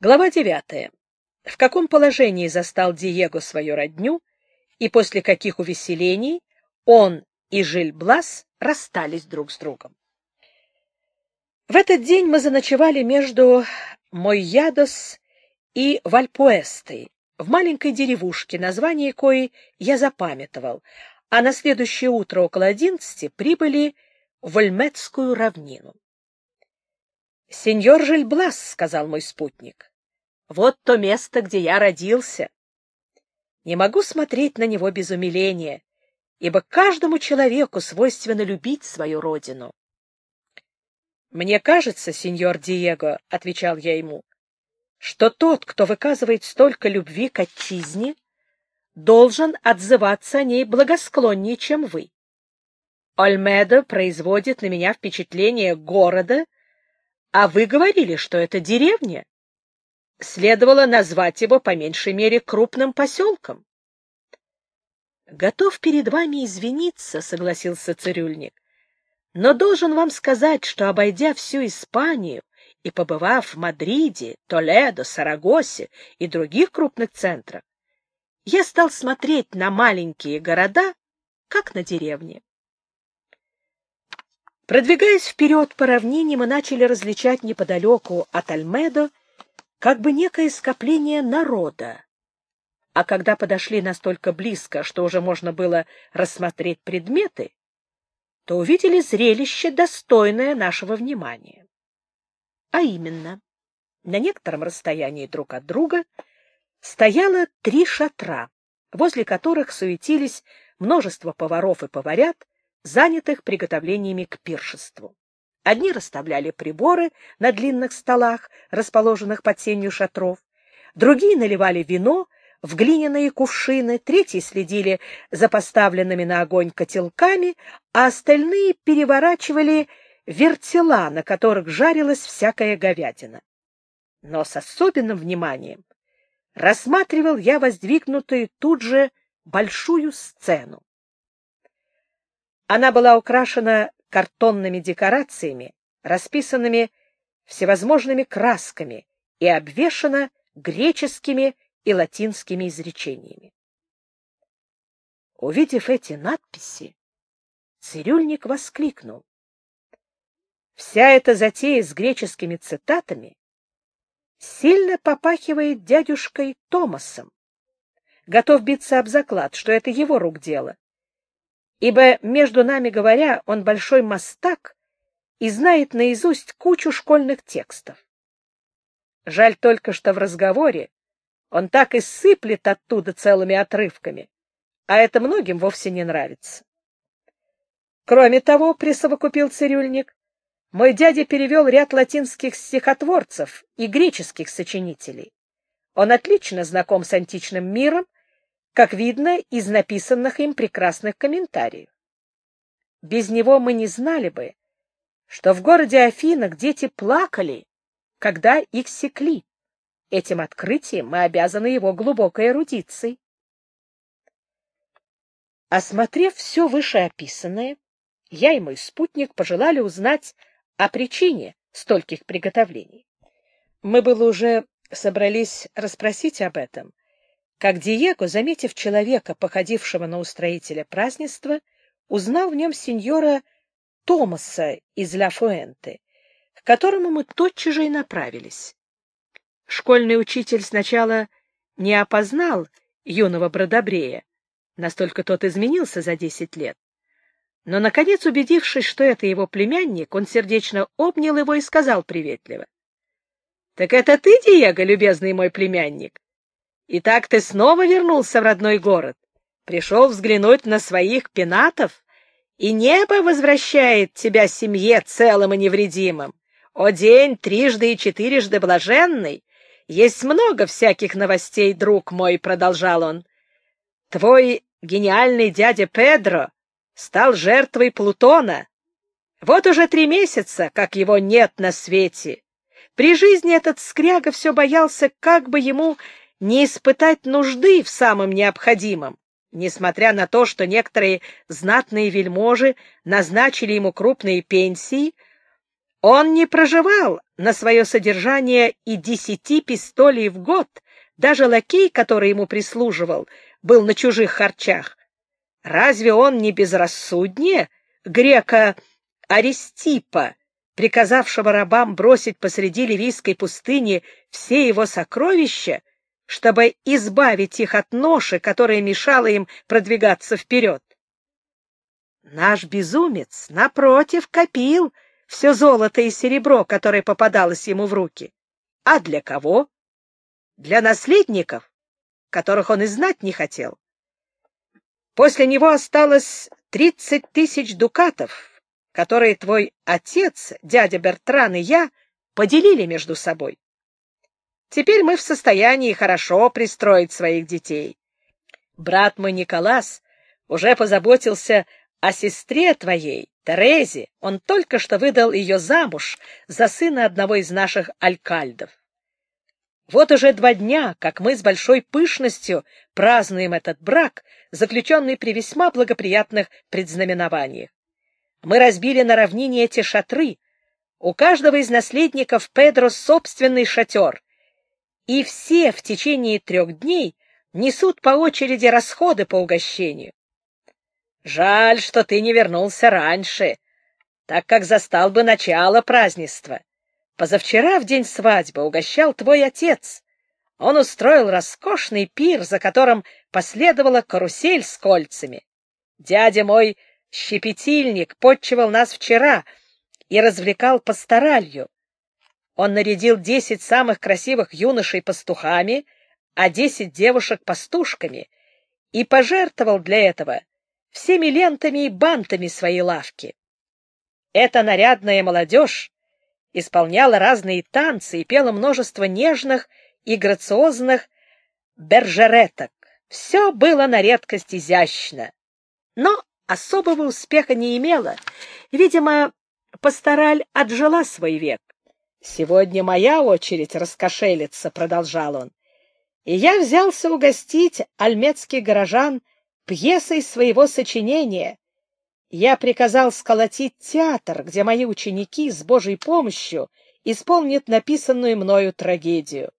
Глава девятая. В каком положении застал Диего свою родню и после каких увеселений он и Жиль-Блас расстались друг с другом. В этот день мы заночевали между Мойядос и Вальпуэстой, в маленькой деревушке, название коей я запамятовал, а на следующее утро около одиннадцати прибыли в Ольметскую равнину. — Сеньор Жильблас, — сказал мой спутник, вот то место, где я родился. Не могу смотреть на него без умиления, ибо каждому человеку свойственно любить свою родину. «Мне кажется, сеньор Диего, — отвечал я ему, — что тот, кто выказывает столько любви к отчизне, должен отзываться о ней благосклоннее, чем вы. Ольмедо производит на меня впечатление города, а вы говорили, что это деревня следовало назвать его по меньшей мере крупным поселком. «Готов перед вами извиниться», — согласился цирюльник, «но должен вам сказать, что, обойдя всю Испанию и побывав в Мадриде, Толедо, Сарагосе и других крупных центрах, я стал смотреть на маленькие города, как на деревни. Продвигаясь вперед по равнине, мы начали различать неподалеку от Альмедо как бы некое скопление народа. А когда подошли настолько близко, что уже можно было рассмотреть предметы, то увидели зрелище, достойное нашего внимания. А именно, на некотором расстоянии друг от друга стояло три шатра, возле которых суетились множество поваров и поварят, занятых приготовлениями к пиршеству. Одни расставляли приборы на длинных столах, расположенных под сенью шатров, другие наливали вино в глиняные кувшины, третьи следили за поставленными на огонь котелками, а остальные переворачивали вертела, на которых жарилась всякая говядина. Но с особенным вниманием рассматривал я воздвигнутую тут же большую сцену. Она была украшена картонными декорациями, расписанными всевозможными красками и обвешана греческими и латинскими изречениями. Увидев эти надписи, цирюльник воскликнул. Вся эта затея с греческими цитатами сильно попахивает дядюшкой Томасом. Готов биться об заклад, что это его рук дело ибо, между нами говоря, он большой мастак и знает наизусть кучу школьных текстов. Жаль только, что в разговоре он так и сыплет оттуда целыми отрывками, а это многим вовсе не нравится. Кроме того, присовокупил цирюльник, мой дядя перевел ряд латинских стихотворцев и греческих сочинителей. Он отлично знаком с античным миром как видно из написанных им прекрасных комментариев. Без него мы не знали бы, что в городе Афинах дети плакали, когда их секли. Этим открытием мы обязаны его глубокой эрудицией. Осмотрев все вышеописанное, я и мой спутник пожелали узнать о причине стольких приготовлений. Мы было уже собрались расспросить об этом, как Диего, заметив человека, походившего на устроителя празднества, узнал в нем сеньора Томаса из Ла Фуэнте, к которому мы тотчас же и направились. Школьный учитель сначала не опознал юного Бродобрея, настолько тот изменился за десять лет. Но, наконец, убедившись, что это его племянник, он сердечно обнял его и сказал приветливо. — Так это ты, Диего, любезный мой племянник? Итак, ты снова вернулся в родной город, пришел взглянуть на своих пенатов, и небо возвращает тебя семье целым и невредимым. О день трижды и четырежды блаженный! Есть много всяких новостей, друг мой, — продолжал он. Твой гениальный дядя Педро стал жертвой Плутона. Вот уже три месяца, как его нет на свете. При жизни этот скряга все боялся, как бы ему не испытать нужды в самом необходимом, несмотря на то, что некоторые знатные вельможи назначили ему крупные пенсии, Он не проживал на свое содержание и десяти пистолей в год, даже лакей, который ему прислуживал, был на чужих харчах. Разве он не безрассуднее грека Аристипа, приказавшего рабам бросить посреди ливийской пустыни все его сокровища, чтобы избавить их от ноши, которая мешала им продвигаться вперед? Наш безумец, напротив, копил все золото и серебро, которое попадалось ему в руки. А для кого? Для наследников, которых он и знать не хотел. После него осталось тридцать тысяч дукатов, которые твой отец, дядя Бертран и я поделили между собой. Теперь мы в состоянии хорошо пристроить своих детей. Брат мой Николас уже позаботился о сестре твоей, Терезе. Он только что выдал ее замуж за сына одного из наших алькальдов. Вот уже два дня, как мы с большой пышностью празднуем этот брак, заключенный при весьма благоприятных предзнаменованиях. Мы разбили на равнине эти шатры. У каждого из наследников Педро собственный шатер. И все в течение трех дней несут по очереди расходы по угощению. Жаль, что ты не вернулся раньше, так как застал бы начало празднества. Позавчера, в день свадьбы, угощал твой отец. Он устроил роскошный пир, за которым последовала карусель с кольцами. Дядя мой, щепетильник, подчивал нас вчера и развлекал пасторалью. Он нарядил десять самых красивых юношей пастухами, а десять девушек пастушками, и пожертвовал для этого всеми лентами и бантами своей лавки. Эта нарядная молодежь исполняла разные танцы и пела множество нежных и грациозных бержереток. Все было на редкость изящно, но особого успеха не имело. Видимо, пастораль отжила свой век. «Сегодня моя очередь раскошелиться», — продолжал он. «И я взялся угостить альметских горожан пьесой своего сочинения, я приказал сколотить театр, где мои ученики с Божьей помощью исполнят написанную мною трагедию.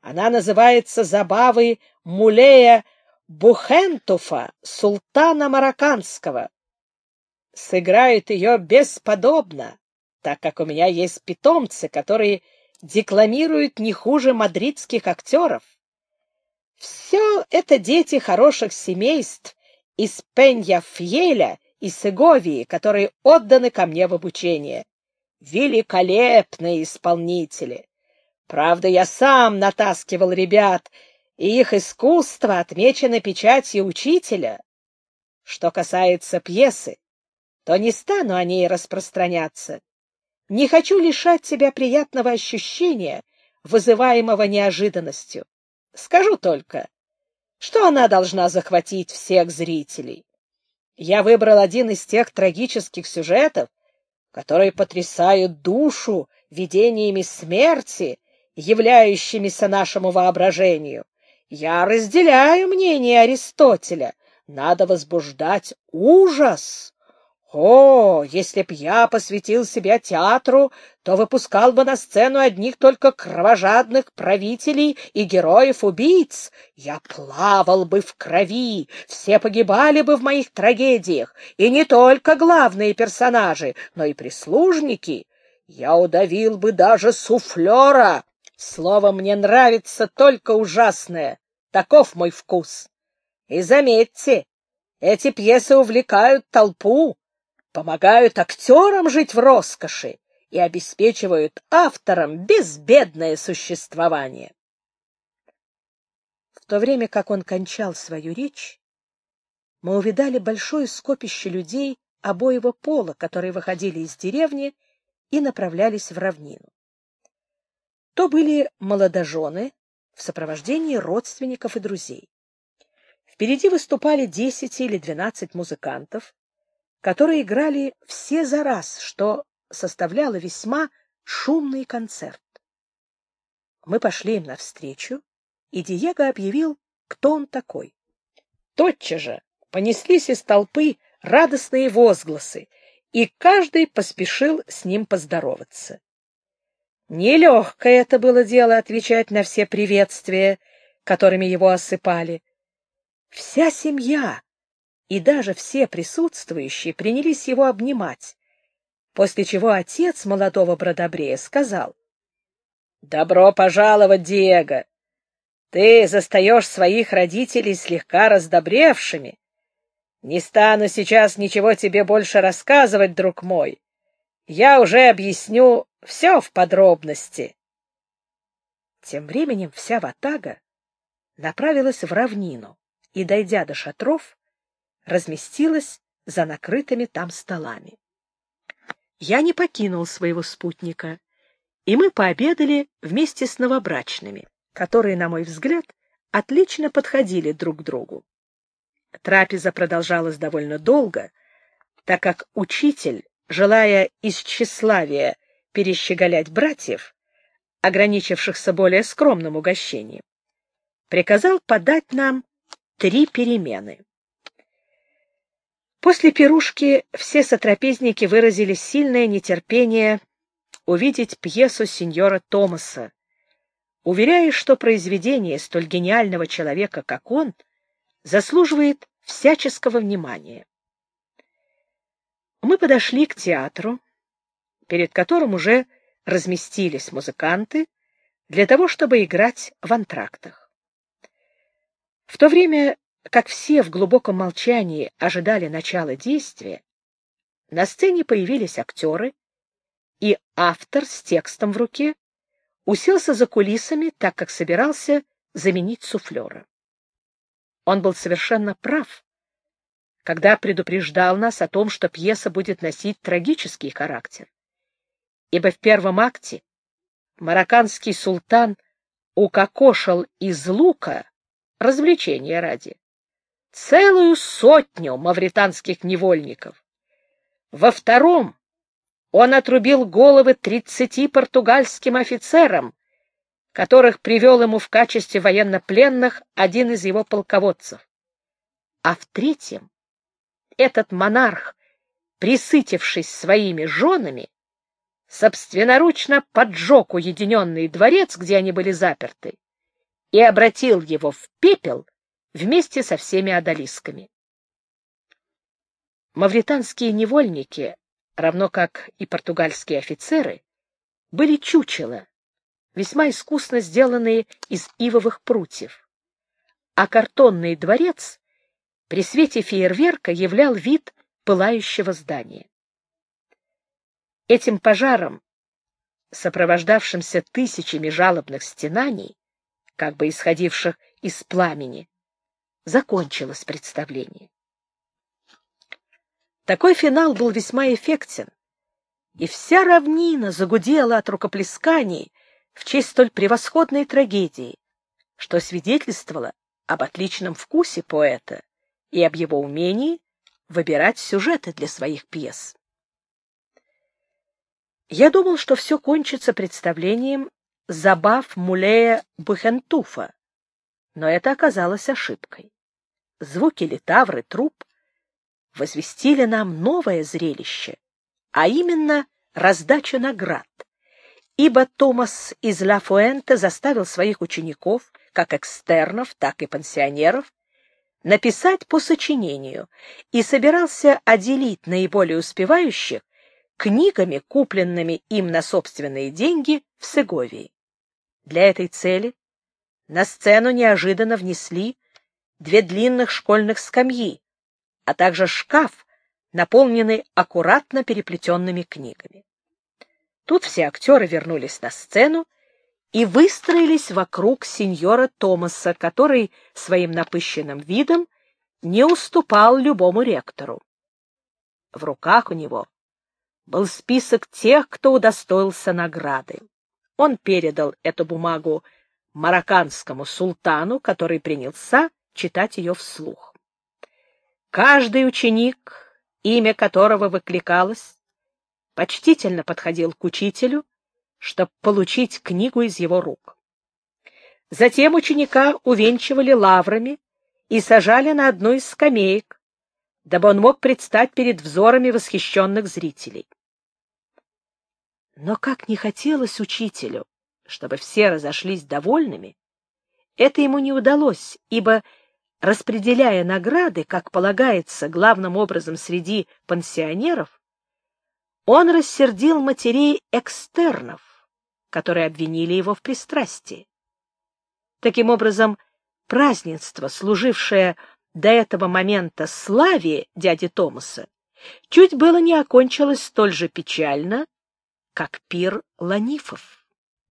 Она называется «Забавы Мулея Бухентуфа, султана Марокканского». Сыграют ее бесподобно, так как у меня есть питомцы, которые декламируют не хуже мадридских актеров. Все это дети хороших семейств из Пенья-Фьеля и Сеговии, которые отданы ко мне в обучение. Великолепные исполнители! Правда, я сам натаскивал ребят, и их искусство отмечено печатью учителя. Что касается пьесы, то не стану о ней распространяться. Не хочу лишать тебя приятного ощущения, вызываемого неожиданностью. Скажу только, что она должна захватить всех зрителей. Я выбрал один из тех трагических сюжетов, которые потрясают душу видениями смерти, являющимися нашему воображению. Я разделяю мнение Аристотеля. Надо возбуждать ужас. О, если б я посвятил себя театру, то выпускал бы на сцену одних только кровожадных правителей и героев-убийц. Я плавал бы в крови, все погибали бы в моих трагедиях, и не только главные персонажи, но и прислужники. Я удавил бы даже суфлера. Слово мне нравится только ужасное. Таков мой вкус. И заметьте, эти пьесы увлекают толпу, помогают актерам жить в роскоши и обеспечивают авторам безбедное существование. В то время как он кончал свою речь, мы увидали большое скопище людей обоего пола, которые выходили из деревни и направлялись в равнину. То были молодожены в сопровождении родственников и друзей. Впереди выступали десять или двенадцать музыкантов, которые играли все за раз, что составляло весьма шумный концерт. Мы пошли им навстречу, и Диего объявил, кто он такой. Тотчас же понеслись из толпы радостные возгласы, и каждый поспешил с ним поздороваться. Нелегкое это было дело отвечать на все приветствия, которыми его осыпали. Вся семья и даже все присутствующие принялись его обнимать, после чего отец молодого бродобрея сказал, «Добро пожаловать, Диего! Ты застаешь своих родителей слегка раздобревшими. Не стану сейчас ничего тебе больше рассказывать, друг мой. Я уже объясню все в подробности. Тем временем вся ватага направилась в равнину и, дойдя до шатров, разместилась за накрытыми там столами. Я не покинул своего спутника, и мы пообедали вместе с новобрачными, которые, на мой взгляд, отлично подходили друг к другу. Трапеза продолжалась довольно долго, так как учитель, желая из тщеславия перещеголять братьев, ограничившихся более скромным угощением, приказал подать нам три перемены. После пирушки все сотрапезники выразили сильное нетерпение увидеть пьесу сеньора Томаса, уверяя, что произведение столь гениального человека, как он, заслуживает всяческого внимания. Мы подошли к театру, перед которым уже разместились музыканты для того, чтобы играть в антрактах. В то время, как все в глубоком молчании ожидали начала действия, на сцене появились актеры, и автор с текстом в руке уселся за кулисами, так как собирался заменить суфлера. Он был совершенно прав, когда предупреждал нас о том, что пьеса будет носить трагический характер ибо в первом акте марокканский султан укокошил из лука, развлечения ради, целую сотню мавританских невольников. Во втором он отрубил головы тридцати португальским офицерам, которых привел ему в качестве военнопленных один из его полководцев. А в третьем этот монарх, присытившись своими женами, собственноручно поджег уединенный дворец, где они были заперты, и обратил его в пепел вместе со всеми одолисками. Мавританские невольники, равно как и португальские офицеры, были чучела, весьма искусно сделанные из ивовых прутьев, а картонный дворец при свете фейерверка являл вид пылающего здания. Этим пожаром, сопровождавшимся тысячами жалобных стенаний, как бы исходивших из пламени, закончилось представление. Такой финал был весьма эффектен, и вся равнина загудела от рукоплесканий в честь столь превосходной трагедии, что свидетельствовало об отличном вкусе поэта и об его умении выбирать сюжеты для своих пьес. Я думал, что все кончится представлением забав Мулея Бухентуфа, но это оказалось ошибкой. Звуки литавры труп возвестили нам новое зрелище, а именно раздачу наград, ибо Томас из Ла Фуэнте заставил своих учеников, как экстернов, так и пансионеров, написать по сочинению и собирался отделить наиболее успевающих книгами, купленными им на собственные деньги в Сеговии. Для этой цели на сцену неожиданно внесли две длинных школьных скамьи, а также шкаф, наполненный аккуратно переплетенными книгами. Тут все актеры вернулись на сцену и выстроились вокруг сеньора Томаса, который своим напыщенным видом не уступал любому ректору. В руках у него был список тех, кто удостоился награды. Он передал эту бумагу марокканскому султану, который принялся читать ее вслух. Каждый ученик, имя которого выкликалось, почтительно подходил к учителю, чтобы получить книгу из его рук. Затем ученика увенчивали лаврами и сажали на одну из скамеек, дабы он мог предстать перед взорами восхищенных зрителей. Но как не хотелось учителю, чтобы все разошлись довольными, это ему не удалось, ибо, распределяя награды, как полагается главным образом среди пансионеров, он рассердил матерей экстернов, которые обвинили его в пристрастии. Таким образом, празднество, служившее до этого момента славе дяди Томаса, чуть было не окончилось столь же печально, как пир Ланифов.